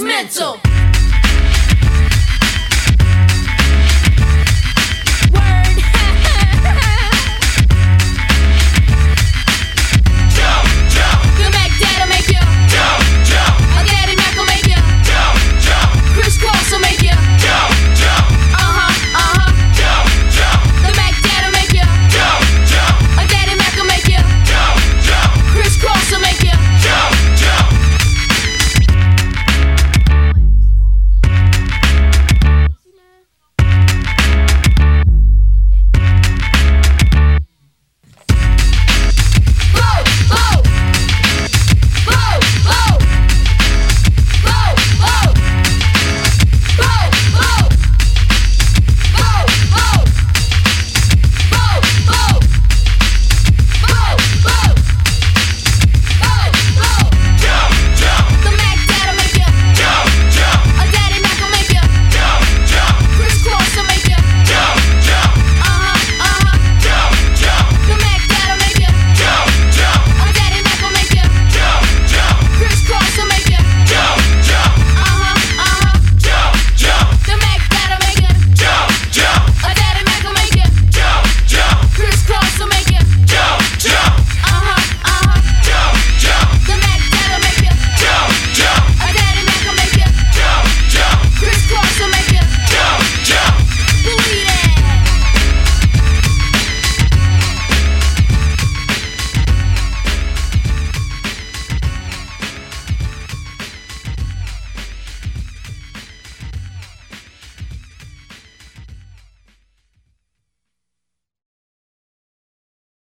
mental.